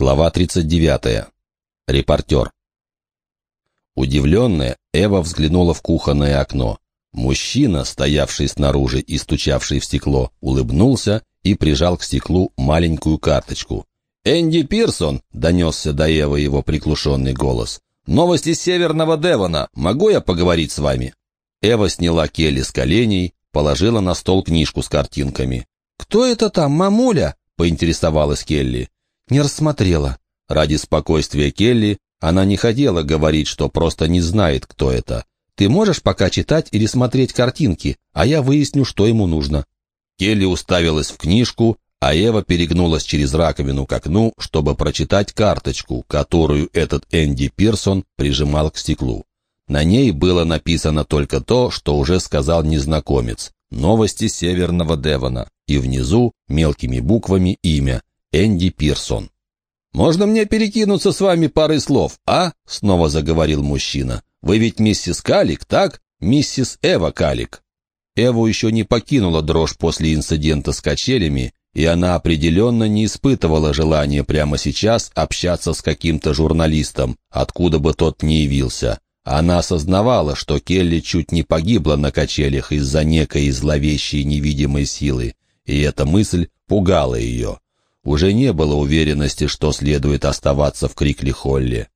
Глава 39. Репортер. Удивленная, Эва взглянула в кухонное окно. Мужчина, стоявший снаружи и стучавший в стекло, улыбнулся и прижал к стеклу маленькую карточку. «Энди Пирсон!» — донесся до Эвы его приглушенный голос. «Новости Северного Девона! Могу я поговорить с вами?» Эва сняла Келли с коленей, положила на стол книжку с картинками. «Кто это там, мамуля?» — поинтересовалась Келли. «Не рассмотрела». Ради спокойствия Келли она не хотела говорить, что просто не знает, кто это. «Ты можешь пока читать или смотреть картинки, а я выясню, что ему нужно». Келли уставилась в книжку, а Ева перегнулась через раковину к окну, чтобы прочитать карточку, которую этот Энди Пирсон прижимал к стеклу. На ней было написано только то, что уже сказал незнакомец. Новости Северного Девона. И внизу мелкими буквами имя Энди Пирсон. «Можно мне перекинуться с вами парой слов, а?» — снова заговорил мужчина. «Вы ведь миссис Калик, так? Миссис Эва Калик». Эву еще не покинула дрожь после инцидента с качелями, и она определенно не испытывала желания прямо сейчас общаться с каким-то журналистом, откуда бы тот ни явился. Она осознавала, что Келли чуть не погибла на качелях из-за некой зловещей невидимой силы, и эта мысль пугала ее. Уже не было уверенности, что следует оставаться в Крикли-Холле.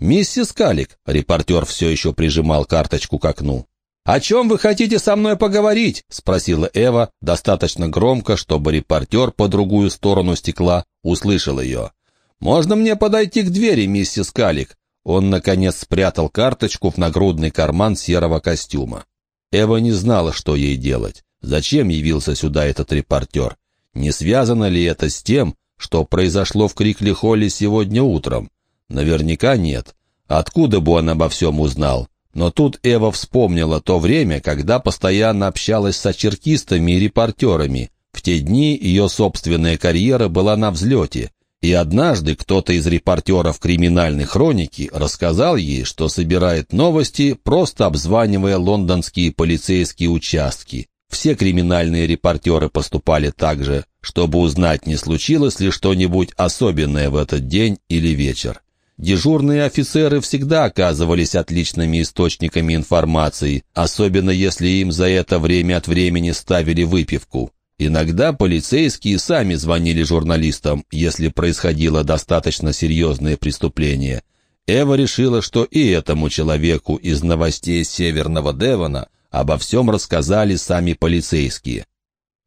«Миссис Калик», — репортер все еще прижимал карточку к окну. «О чем вы хотите со мной поговорить?» — спросила Эва достаточно громко, чтобы репортер по другую сторону стекла услышал ее. «Можно мне подойти к двери, миссис Калик?» Он, наконец, спрятал карточку в нагрудный карман серого костюма. Эва не знала, что ей делать. Зачем явился сюда этот репортер? Не связано ли это с тем, что произошло в Крикли-Холле сегодня утром? Наверняка нет. Откуда бы он обо всем узнал? Но тут Эва вспомнила то время, когда постоянно общалась с очеркистами и репортерами. В те дни ее собственная карьера была на взлете. И однажды кто-то из репортеров криминальной хроники рассказал ей, что собирает новости, просто обзванивая лондонские полицейские участки. Все криминальные репортеры поступали так же, чтобы узнать, не случилось ли что-нибудь особенное в этот день или вечер. Дежурные офицеры всегда оказывались отличными источниками информации, особенно если им за это время от времени ставили выпивку. Иногда полицейские сами звонили журналистам, если происходило достаточно серьезное преступление. Эва решила, что и этому человеку из новостей Северного Девона Обо всем рассказали сами полицейские.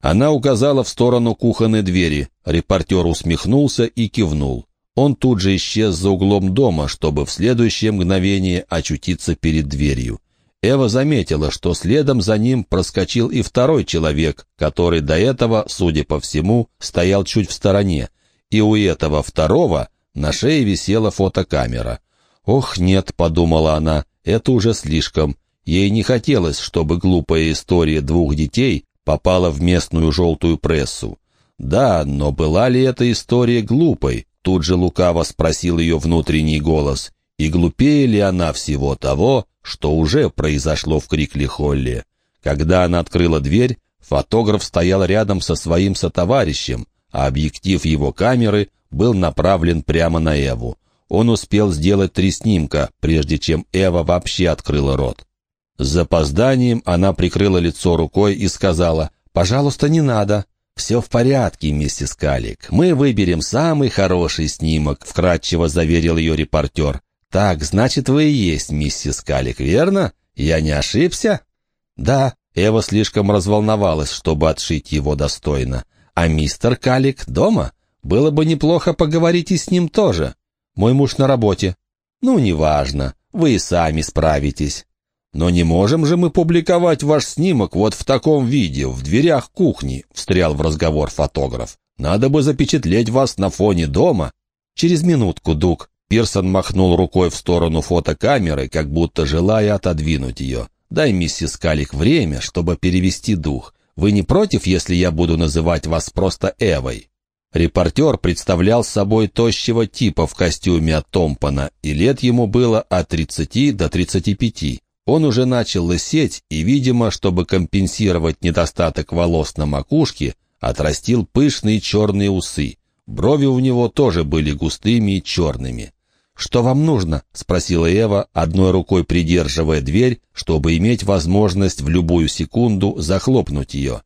Она указала в сторону кухонной двери. Репортер усмехнулся и кивнул. Он тут же исчез за углом дома, чтобы в следующее мгновение очутиться перед дверью. Эва заметила, что следом за ним проскочил и второй человек, который до этого, судя по всему, стоял чуть в стороне. И у этого второго на шее висела фотокамера. «Ох, нет», — подумала она, — «это уже слишком. Ей не хотелось, чтобы глупая история двух детей попала в местную желтую прессу. Да, но была ли эта история глупой? Тут же лукаво спросил ее внутренний голос. И глупее ли она всего того, что уже произошло в Крикли-Холле? Когда она открыла дверь, фотограф стоял рядом со своим сотоварищем, а объектив его камеры был направлен прямо на Эву. Он успел сделать три снимка, прежде чем Эва вообще открыла рот. С запозданием она прикрыла лицо рукой и сказала, «Пожалуйста, не надо». «Все в порядке, миссис Калик. Мы выберем самый хороший снимок», — вкратчиво заверил ее репортер. «Так, значит, вы и есть миссис Калик, верно? Я не ошибся?» «Да». Эва слишком разволновалась, чтобы отшить его достойно. «А мистер Калик дома? Было бы неплохо поговорить и с ним тоже. Мой муж на работе». «Ну, неважно. Вы и сами справитесь». «Но не можем же мы публиковать ваш снимок вот в таком виде, в дверях кухни», — встрял в разговор фотограф. «Надо бы запечатлеть вас на фоне дома». «Через минутку, Дуг». Пирсон махнул рукой в сторону фотокамеры, как будто желая отодвинуть ее. «Дай миссис Калик время, чтобы перевести дух. Вы не против, если я буду называть вас просто Эвой?» Репортер представлял собой тощего типа в костюме от Томпана, и лет ему было от 30 до 35. Он уже начал лысеть и, видимо, чтобы компенсировать недостаток волос на макушке, отрастил пышные черные усы. Брови у него тоже были густыми и черными. «Что вам нужно?» — спросила Эва, одной рукой придерживая дверь, чтобы иметь возможность в любую секунду захлопнуть ее.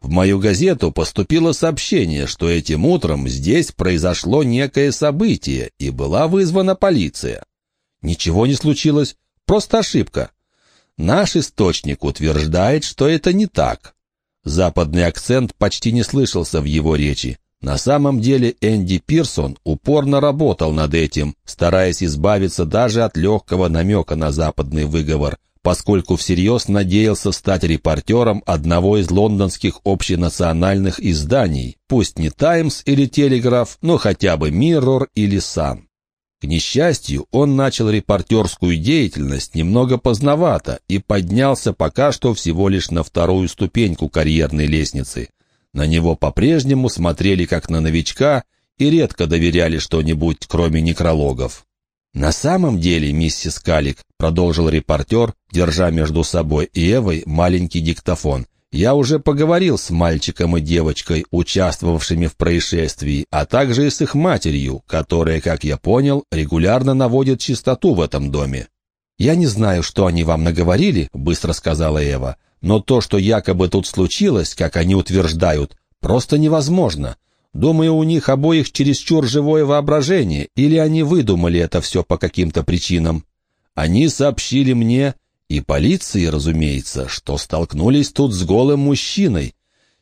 В мою газету поступило сообщение, что этим утром здесь произошло некое событие, и была вызвана полиция. Ничего не случилось, просто ошибка. Наш источник утверждает, что это не так. Западный акцент почти не слышался в его речи. На самом деле Энди Пирсон упорно работал над этим, стараясь избавиться даже от легкого намека на западный выговор, поскольку всерьез надеялся стать репортером одного из лондонских общенациональных изданий, пусть не «Таймс» или «Телеграф», но хотя бы «Миррор» или «Сан». К несчастью, он начал репортерскую деятельность немного поздновато и поднялся пока что всего лишь на вторую ступеньку карьерной лестницы – на него по-прежнему смотрели как на новичка и редко доверяли что-нибудь, кроме некрологов. «На самом деле, миссис Калик», — продолжил репортер, держа между собой и Эвой маленький диктофон, «я уже поговорил с мальчиком и девочкой, участвовавшими в происшествии, а также и с их матерью, которая, как я понял, регулярно наводит чистоту в этом доме». «Я не знаю, что они вам наговорили», — быстро сказала Эва, но то, что якобы тут случилось, как они утверждают, просто невозможно. Думаю, у них обоих чересчур живое воображение, или они выдумали это все по каким-то причинам. Они сообщили мне, и полиции, разумеется, что столкнулись тут с голым мужчиной.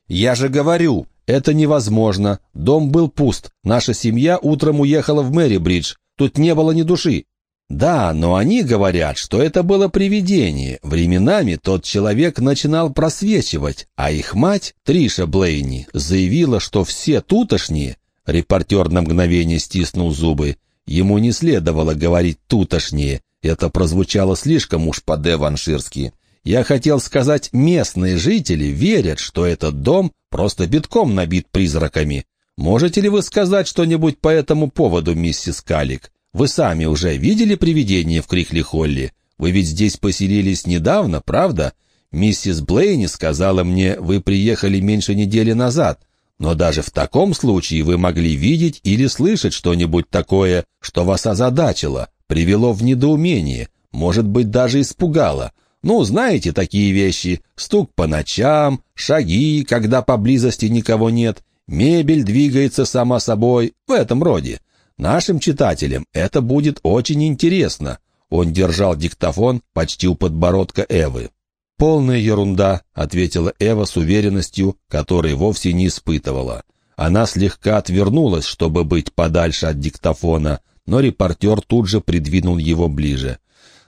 Я же говорю, это невозможно. Дом был пуст. Наша семья утром уехала в Мэри-Бридж. Тут не было ни души. Да, но они говорят, что это было привидение. Временами тот человек начинал просвечивать, а их мать, Триша Блейни, заявила, что все тутошние... Репортер на мгновение стиснул зубы. Ему не следовало говорить «тутошние». Это прозвучало слишком уж по-деванширски. Я хотел сказать, местные жители верят, что этот дом просто битком набит призраками. Можете ли вы сказать что-нибудь по этому поводу, миссис Калик? Вы сами уже видели привидение в Крикли-Холли? Вы ведь здесь поселились недавно, правда? Миссис Блейни сказала мне, вы приехали меньше недели назад. Но даже в таком случае вы могли видеть или слышать что-нибудь такое, что вас озадачило, привело в недоумение, может быть, даже испугало. Ну, знаете такие вещи. Стук по ночам, шаги, когда поблизости никого нет, мебель двигается сама собой, в этом роде. Нашим читателям это будет очень интересно. Он держал диктофон почти у подбородка Эвы. «Полная ерунда», — ответила Эва с уверенностью, которой вовсе не испытывала. Она слегка отвернулась, чтобы быть подальше от диктофона, но репортер тут же придвинул его ближе.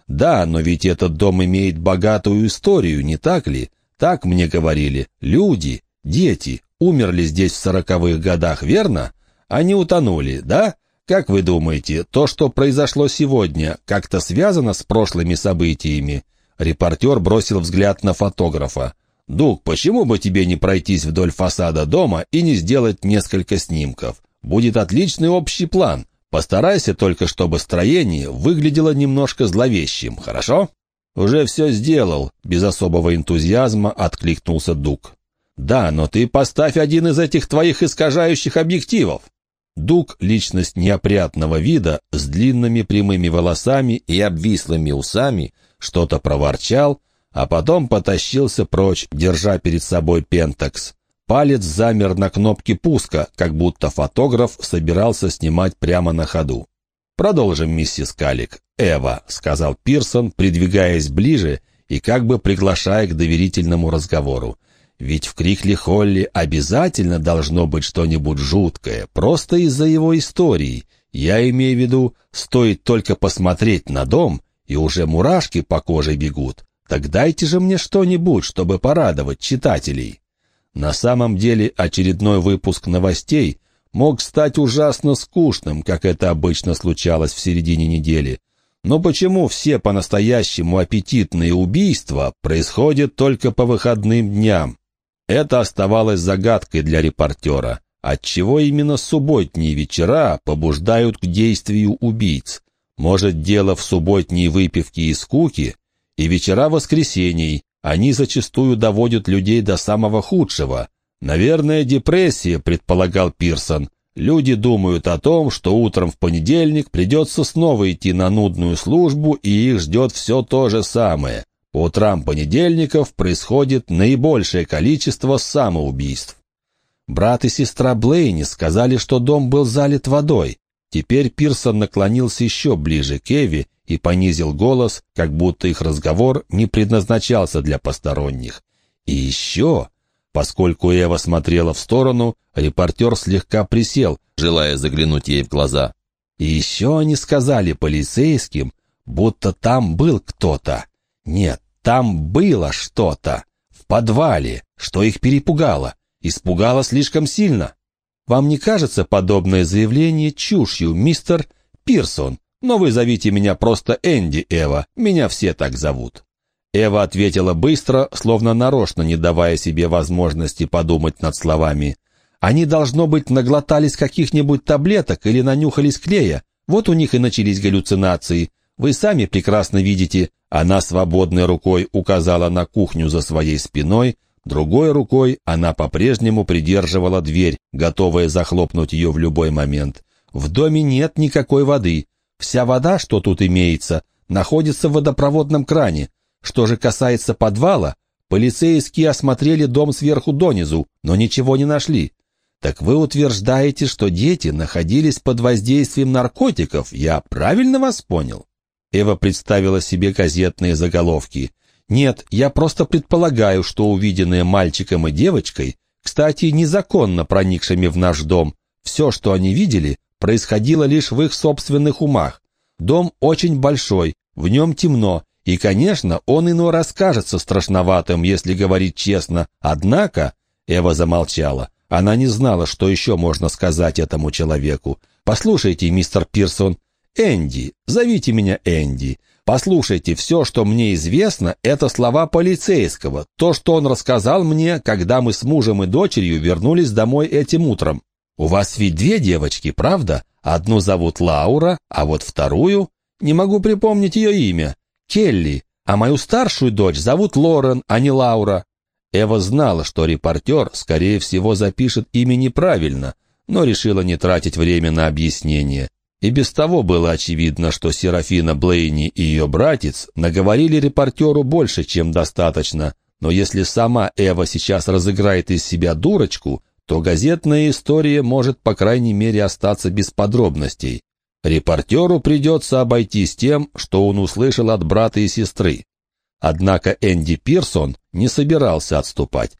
«Да, но ведь этот дом имеет богатую историю, не так ли? Так мне говорили. Люди, дети, умерли здесь в сороковых годах, верно? Они утонули, да? Как вы думаете, то, что произошло сегодня, как-то связано с прошлыми событиями?» Репортер бросил взгляд на фотографа. «Дуг, почему бы тебе не пройтись вдоль фасада дома и не сделать несколько снимков? Будет отличный общий план. Постарайся только, чтобы строение выглядело немножко зловещим, хорошо?» «Уже все сделал», — без особого энтузиазма откликнулся Дуг. «Да, но ты поставь один из этих твоих искажающих объективов». Дуг — личность неопрятного вида, с длинными прямыми волосами и обвислыми усами, что-то проворчал, а потом потащился прочь, держа перед собой пентакс. Палец замер на кнопке пуска, как будто фотограф собирался снимать прямо на ходу. «Продолжим, миссис Калик. Эва», — сказал Пирсон, придвигаясь ближе и как бы приглашая к доверительному разговору. Ведь в Крикли Холли обязательно должно быть что-нибудь жуткое, просто из-за его истории. Я имею в виду, стоит только посмотреть на дом, и уже мурашки по коже бегут. Так дайте же мне что-нибудь, чтобы порадовать читателей. На самом деле очередной выпуск новостей мог стать ужасно скучным, как это обычно случалось в середине недели. Но почему все по-настоящему аппетитные убийства происходят только по выходным дням? Это оставалось загадкой для репортера. Отчего именно субботние вечера побуждают к действию убийц? Может, дело в субботней выпивке и скуке? И вечера воскресений. Они зачастую доводят людей до самого худшего. Наверное, депрессия, предполагал Пирсон. Люди думают о том, что утром в понедельник придется снова идти на нудную службу, и их ждет все то же самое. По утрам понедельников происходит наибольшее количество самоубийств. Брат и сестра Блейни сказали, что дом был залит водой. Теперь Пирсон наклонился еще ближе к Эви и понизил голос, как будто их разговор не предназначался для посторонних. И еще, поскольку Эва смотрела в сторону, репортер слегка присел, желая заглянуть ей в глаза. И еще они сказали полицейским, будто там был кто-то. Нет, там было что-то. В подвале, что их перепугало. Испугало слишком сильно. Вам не кажется подобное заявление чушью, мистер Пирсон? Но вы зовите меня просто Энди, Эва. Меня все так зовут. Эва ответила быстро, словно нарочно не давая себе возможности подумать над словами. Они, должно быть, наглотались каких-нибудь таблеток или нанюхались клея. Вот у них и начались галлюцинации. Вы сами прекрасно видите. Она свободной рукой указала на кухню за своей спиной, другой рукой она по-прежнему придерживала дверь, готовая захлопнуть ее в любой момент. В доме нет никакой воды. Вся вода, что тут имеется, находится в водопроводном кране. Что же касается подвала, полицейские осмотрели дом сверху донизу, но ничего не нашли. Так вы утверждаете, что дети находились под воздействием наркотиков, я правильно вас понял? Эва представила себе газетные заголовки. Нет, я просто предполагаю, что увиденное мальчиком и девочкой, кстати, незаконно проникшими в наш дом, все, что они видели, происходило лишь в их собственных умах. Дом очень большой, в нем темно, и, конечно, он ино расскажется страшноватым, если говорить честно. Однако, Эва замолчала. Она не знала, что еще можно сказать этому человеку. «Послушайте, мистер Пирсон, Энди, зовите меня Энди. Послушайте, все, что мне известно, это слова полицейского, то, что он рассказал мне, когда мы с мужем и дочерью вернулись домой этим утром. У вас ведь две девочки, правда? Одну зовут Лаура, а вот вторую... Не могу припомнить ее имя. Келли, а мою старшую дочь зовут Лорен, а не Лаура». Эва знала, что репортер, скорее всего, запишет имя неправильно, но решила не тратить время на объяснение. И без того было очевидно, что Серафина Блейни и ее братец наговорили репортеру больше, чем достаточно, но если сама Эва сейчас разыграет из себя дурочку, то газетная история может, по крайней мере, остаться без подробностей. Репортеру придется обойтись тем, что он услышал от брата и сестры. Однако Энди Пирсон не собирался отступать.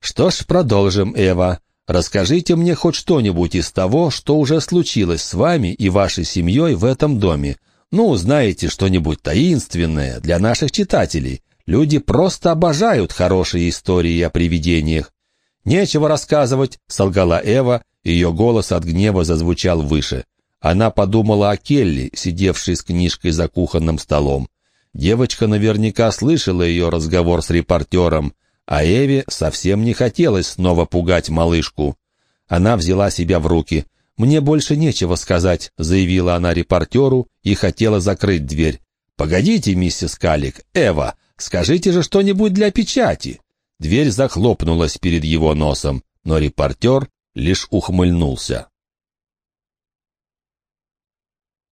«Что ж, продолжим, Эва. Расскажите мне хоть что-нибудь из того, что уже случилось с вами и вашей семьей в этом доме. Ну, знаете, что-нибудь таинственное для наших читателей. Люди просто обожают хорошие истории о привидениях». «Нечего рассказывать», — солгала Эва, ее голос от гнева зазвучал выше. Она подумала о Келли, сидевшей с книжкой за кухонным столом. Девочка наверняка слышала ее разговор с репортером, а Эве совсем не хотелось снова пугать малышку. Она взяла себя в руки. «Мне больше нечего сказать», — заявила она репортеру и хотела закрыть дверь. «Погодите, миссис Калик, Эва, скажите же что-нибудь для печати». Дверь захлопнулась перед его носом, но репортер лишь ухмыльнулся.